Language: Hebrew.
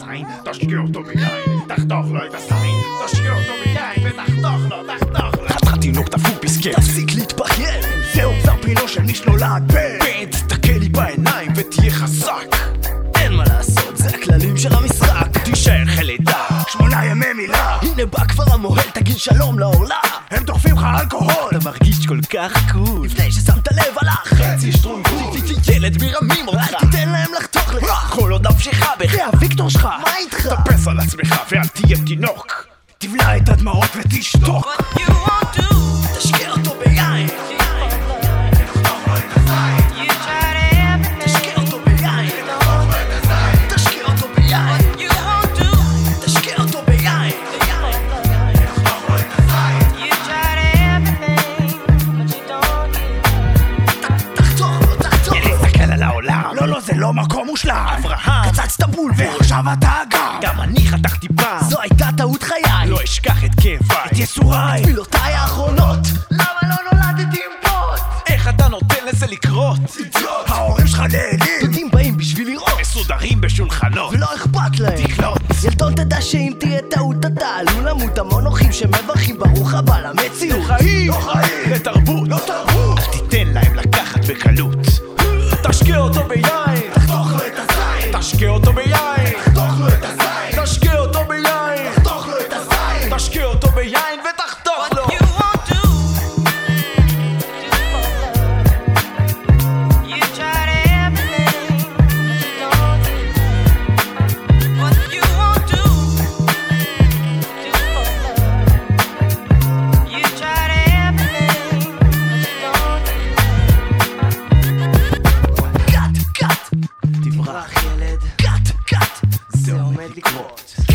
sein, תשקיעו אותו ביין, תחתוך לו את הזין, תשקיעו אותו ביין, ותחתוך לו, תחתוך לו. חתך תינוק תפור פסקי, תפסיק להתבכיין, זה אוצר פינו של לא משלולת בן, תסתכל לי בעיניים ותהיה חזק. אין מה לעשות, זה הכללים של המשחק, תישאר חלדה, שמונה ימי מילה, הנה בא כבר המוהל, תגיד שלום לעורלה, הם תוך... לך אלכוהול אתה מרגיש כל כך קול לפני ששמת לב הלך. חצי שטרונגול ילד מרמים אותך. אל תיתן להם לחתוך לך. כל עוד נפשך בך זה הוויקטור שלך. מה איתך? תאפס על עצמך ואל תהיה תינוק. תבלע את הדמעות ותשתוק לא לא זה לא מקום מושלם. אברהם. קצצת בול ועכשיו אתה גם. גם אני חתכתי פעם. זו הייתה טעות חיי. לא אשכח את כאביי. את יסוריי. תפילותיי האחרונות. למה לא נולדתי עם פות? איך אתה נותן לזה לקרות? ההורים שלך נהנים. דודים באים בשביל לראות. מסודרים בשולחנות. ולא אכפת להם. תקלוט. ילדון תדע שאם תהיה טעות אתה עלול למות. המון אורחים שמברכים ברוך הבא למציאות. חיים לא חיים. לתרבות. לא תרבות. אל תיתן להם לקחת בקלות תשקיע אותו ביין. תחתוך לו את הזין. תשקיע אותו ביין Record.